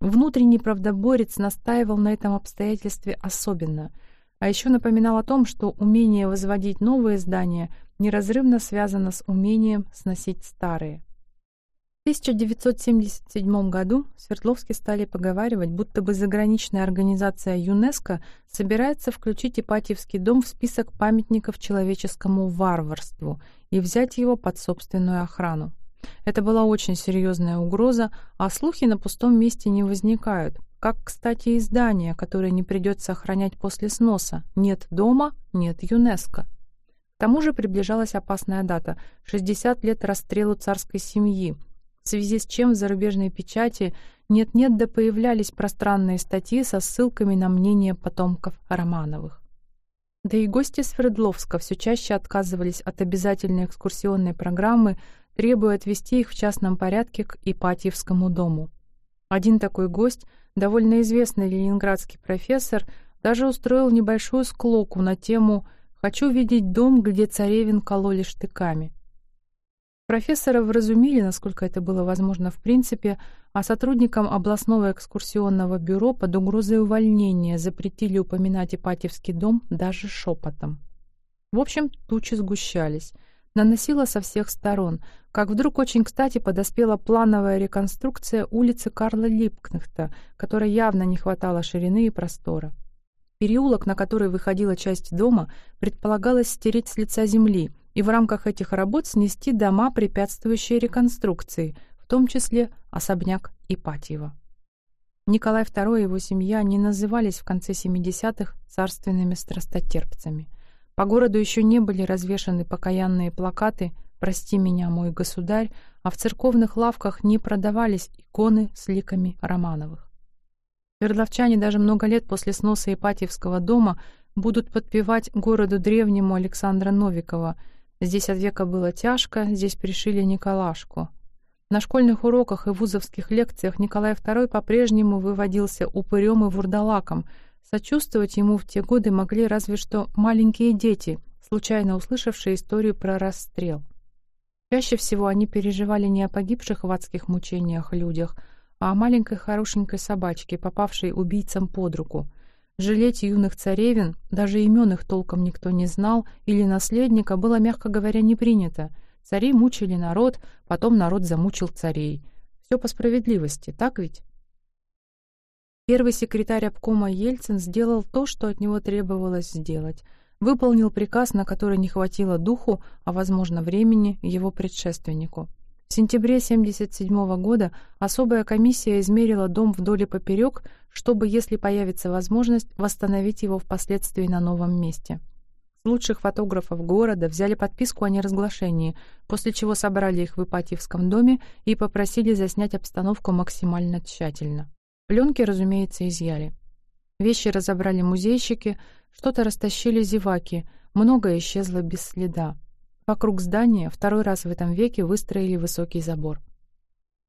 Speaker 1: Внутренний правдоборец настаивал на этом обстоятельстве особенно, а еще напоминал о том, что умение возводить новые здания неразрывно связано с умением сносить старые. В 1977 году Свердловске стали поговаривать, будто бы заграничная организация ЮНЕСКО собирается включить Ипатьевский дом в список памятников человеческому варварству и взять его под собственную охрану. Это была очень серьезная угроза, а слухи на пустом месте не возникают. Как, кстати, и здание, которое не придется охранять после сноса. Нет дома, нет ЮНЕСКО. К тому же приближалась опасная дата – 60 лет расстрелу царской семьи – в связи с чем в зарубежной печати нет-нет да появлялись пространные статьи со ссылками на мнение потомков Романовых. Да и гости Свердловска все чаще отказывались от обязательной экскурсионной программы, требуя отвезти их в частном порядке к Ипатьевскому дому. Один такой гость, довольно известный ленинградский профессор, даже устроил небольшую склоку на тему «Хочу видеть дом, где царевин кололи штыками». Профессора вразумили, насколько это было возможно в принципе, а сотрудникам областного экскурсионного бюро под угрозой увольнения запретили упоминать Ипатьевский дом даже шепотом. В общем, тучи сгущались. Наносило со всех сторон, как вдруг очень кстати подоспела плановая реконструкция улицы Карла Липкнехта, которой явно не хватало ширины и простора. Переулок, на который выходила часть дома, предполагалось стереть с лица земли — и в рамках этих работ снести дома, препятствующие реконструкции, в том числе особняк Ипатьева. Николай II и его семья не назывались в конце 70-х царственными страстотерпцами. По городу еще не были развешаны покаянные плакаты «Прости меня, мой государь», а в церковных лавках не продавались иконы с ликами Романовых. Свердловчане даже много лет после сноса Ипатьевского дома будут подпевать городу древнему Александра Новикова – Здесь от века было тяжко, здесь пришили Николашку. На школьных уроках и вузовских лекциях Николай II по-прежнему выводился упырем и вурдалаком. Сочувствовать ему в те годы могли разве что маленькие дети, случайно услышавшие историю про расстрел. Чаще всего они переживали не о погибших в адских мучениях людях, а о маленькой хорошенькой собачке, попавшей убийцам под руку — Жалеть юных царевин, даже имен их толком никто не знал, или наследника было, мягко говоря, не принято. Цари мучили народ, потом народ замучил царей. Все по справедливости, так ведь? Первый секретарь обкома Ельцин сделал то, что от него требовалось сделать. Выполнил приказ, на который не хватило духу, а, возможно, времени, его предшественнику. В сентябре 1977 года особая комиссия измерила дом вдоль и поперек, чтобы, если появится возможность, восстановить его впоследствии на новом месте. С лучших фотографов города взяли подписку о неразглашении, после чего собрали их в Ипатьевском доме и попросили заснять обстановку максимально тщательно. Пленки, разумеется, изъяли. Вещи разобрали музейщики, что-то растащили зеваки, многое исчезло без следа. Вокруг здания второй раз в этом веке выстроили высокий забор.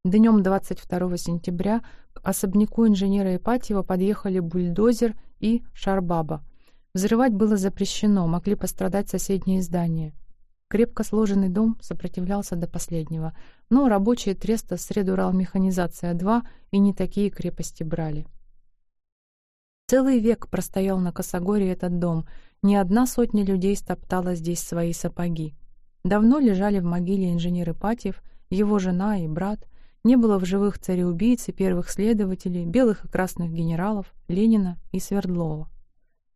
Speaker 1: Днем 22 сентября к особняку инженера Ипатьева подъехали бульдозер и шарбаба. Взрывать было запрещено, могли пострадать соседние здания. Крепко сложенный дом сопротивлялся до последнего, но рабочие Треста Средуралмеханизация-2 и не такие крепости брали. Целый век простоял на Косогоре этот дом, ни одна сотня людей стоптала здесь свои сапоги. Давно лежали в могиле инженер Ипатьев, его жена и брат, не было в живых цареубийц и первых следователей, белых и красных генералов, Ленина и Свердлова.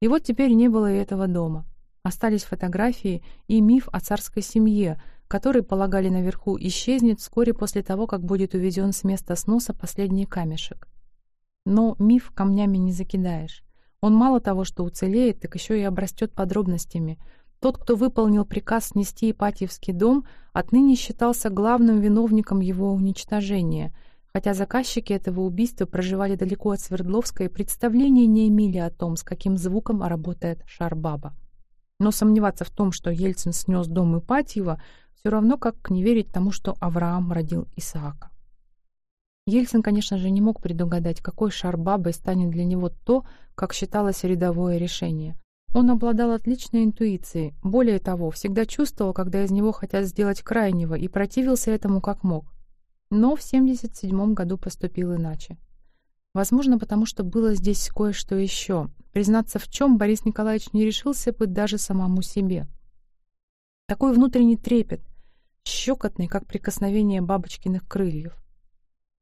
Speaker 1: И вот теперь не было и этого дома. Остались фотографии и миф о царской семье, который, полагали наверху, исчезнет вскоре после того, как будет увезен с места сноса последний камешек. Но миф камнями не закидаешь. Он мало того, что уцелеет, так еще и обрастет подробностями — тот, кто выполнил приказ снести Ипатьевский дом, отныне считался главным виновником его уничтожения, хотя заказчики этого убийства проживали далеко от Свердловска и представления не имели о том, с каким звуком работает Шарбаба. Но сомневаться в том, что Ельцин снес дом Ипатьева, все равно как не верить тому, что Авраам родил Исаака. Ельцин, конечно же, не мог предугадать, какой Шарбабой станет для него то, как считалось рядовое решение. Он обладал отличной интуицией, более того, всегда чувствовал, когда из него хотят сделать крайнего, и противился этому как мог. Но в 77 году поступил иначе. Возможно, потому что было здесь кое-что еще, признаться в чем Борис Николаевич не решился бы даже самому себе. Такой внутренний трепет, щекотный, как прикосновение бабочкиных крыльев.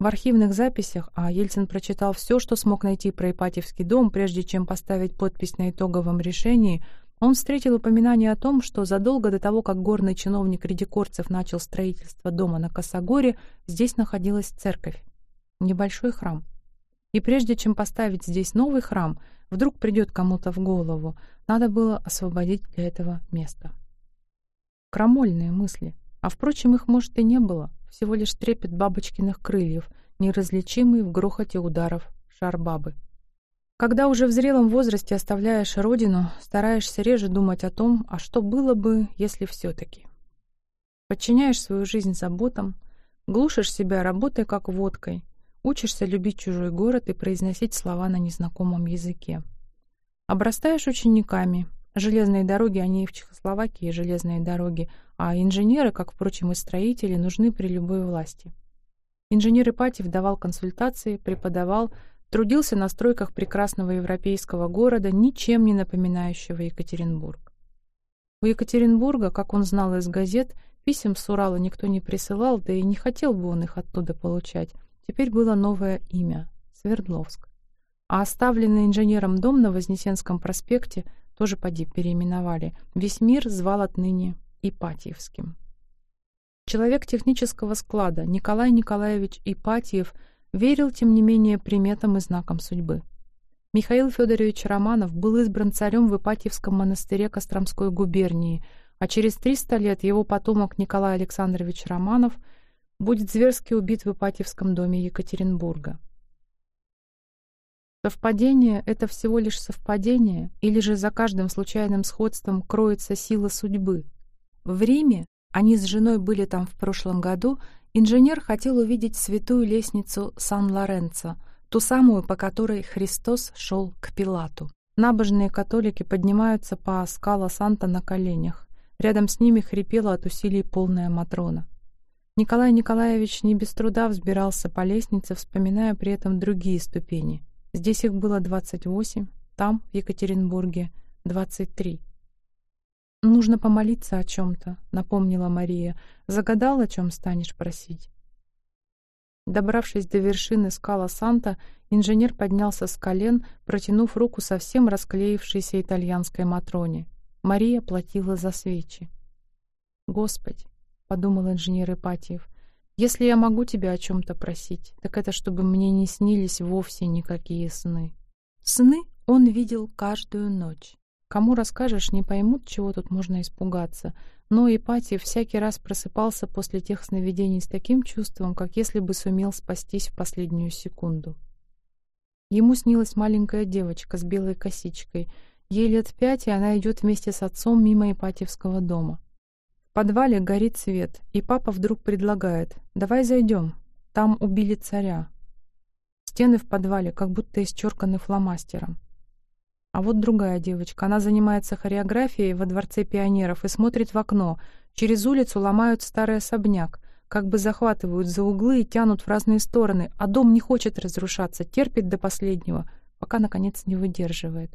Speaker 1: В архивных записях, а Ельцин прочитал все, что смог найти про Ипатьевский дом, прежде чем поставить подпись на итоговом решении, он встретил упоминание о том, что задолго до того, как горный чиновник Редикорцев начал строительство дома на Косогоре, здесь находилась церковь, небольшой храм. И прежде чем поставить здесь новый храм, вдруг придет кому-то в голову, надо было освободить для этого место. Крамольные мысли. А впрочем, их, может, и не было всего лишь трепет бабочкиных крыльев, неразличимый в грохоте ударов шар бабы. Когда уже в зрелом возрасте оставляешь родину, стараешься реже думать о том, а что было бы, если все-таки. Подчиняешь свою жизнь заботам, глушишь себя работой как водкой, учишься любить чужой город и произносить слова на незнакомом языке. Обрастаешь учениками, Железные дороги, они и в Чехословакии железные дороги, а инженеры, как, впрочем, и строители, нужны при любой власти. Инженер Ипатьев давал консультации, преподавал, трудился на стройках прекрасного европейского города, ничем не напоминающего Екатеринбург. У Екатеринбурга, как он знал из газет, писем с Урала никто не присылал, да и не хотел бы он их оттуда получать. Теперь было новое имя — Свердловск. А оставленный инженером дом на Вознесенском проспекте тоже поди переименовали, весь мир звал отныне Ипатьевским. Человек технического склада Николай Николаевич Ипатьев верил, тем не менее, приметам и знакам судьбы. Михаил Федорович Романов был избран царем в Ипатьевском монастыре Костромской губернии, а через 300 лет его потомок Николай Александрович Романов будет зверски убит в Ипатьевском доме Екатеринбурга. Совпадение — это всего лишь совпадение, или же за каждым случайным сходством кроется сила судьбы. В Риме, они с женой были там в прошлом году, инженер хотел увидеть святую лестницу Сан-Лоренцо, ту самую, по которой Христос шел к Пилату. Набожные католики поднимаются по скала Санта на коленях. Рядом с ними хрипела от усилий полная Матрона. Николай Николаевич не без труда взбирался по лестнице, вспоминая при этом другие ступени — Здесь их было 28, там, в Екатеринбурге, 23. «Нужно помолиться о чем-то», — напомнила Мария. «Загадал, о чем станешь просить?» Добравшись до вершины скала Санта, инженер поднялся с колен, протянув руку совсем расклеившейся итальянской Матроне. Мария платила за свечи. «Господи!» — подумал инженер Ипатьев. Если я могу тебя о чем-то просить, так это чтобы мне не снились вовсе никакие сны. Сны он видел каждую ночь. Кому расскажешь, не поймут, чего тут можно испугаться. Но Ипатий всякий раз просыпался после тех сновидений с таким чувством, как если бы сумел спастись в последнюю секунду. Ему снилась маленькая девочка с белой косичкой. Ей лет пять, и она идет вместе с отцом мимо Ипатьевского дома. Подвале горит свет, и папа вдруг предлагает «Давай зайдем, там убили царя». Стены в подвале как будто исчерканы фломастером. А вот другая девочка, она занимается хореографией во Дворце пионеров и смотрит в окно. Через улицу ломают старый особняк, как бы захватывают за углы и тянут в разные стороны, а дом не хочет разрушаться, терпит до последнего, пока, наконец, не выдерживает.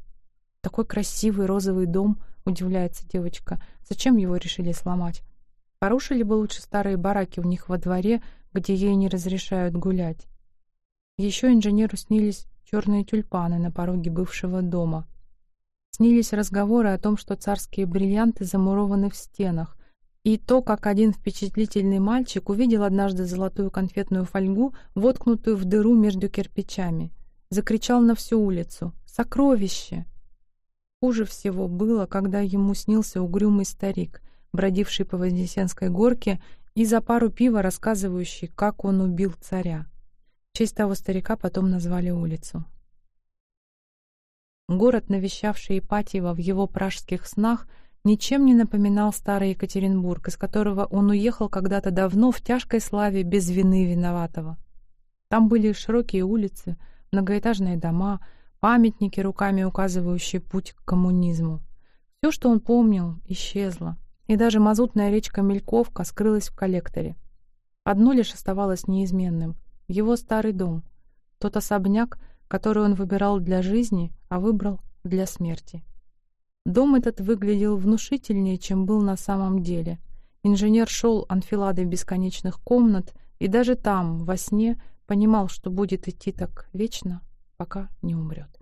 Speaker 1: Такой красивый розовый дом, удивляется девочка. Зачем его решили сломать? Порушили бы лучше старые бараки у них во дворе, где ей не разрешают гулять. Еще инженеру снились черные тюльпаны на пороге бывшего дома. Снились разговоры о том, что царские бриллианты замурованы в стенах, и то, как один впечатлительный мальчик увидел однажды золотую конфетную фольгу, воткнутую в дыру между кирпичами. Закричал на всю улицу «Сокровище!» Хуже всего было, когда ему снился угрюмый старик, бродивший по Вознесенской горке и за пару пива рассказывающий, как он убил царя. В честь того старика потом назвали улицу. Город, навещавший Ипатьева в его пражских снах, ничем не напоминал старый Екатеринбург, из которого он уехал когда-то давно в тяжкой славе без вины виноватого. Там были широкие улицы, многоэтажные дома — памятники, руками указывающие путь к коммунизму. Все, что он помнил, исчезло, и даже мазутная речка Мельковка скрылась в коллекторе. Одно лишь оставалось неизменным — его старый дом, тот особняк, который он выбирал для жизни, а выбрал для смерти. Дом этот выглядел внушительнее, чем был на самом деле. Инженер шел анфиладой бесконечных комнат и даже там, во сне, понимал, что будет идти так вечно, пока не умрет.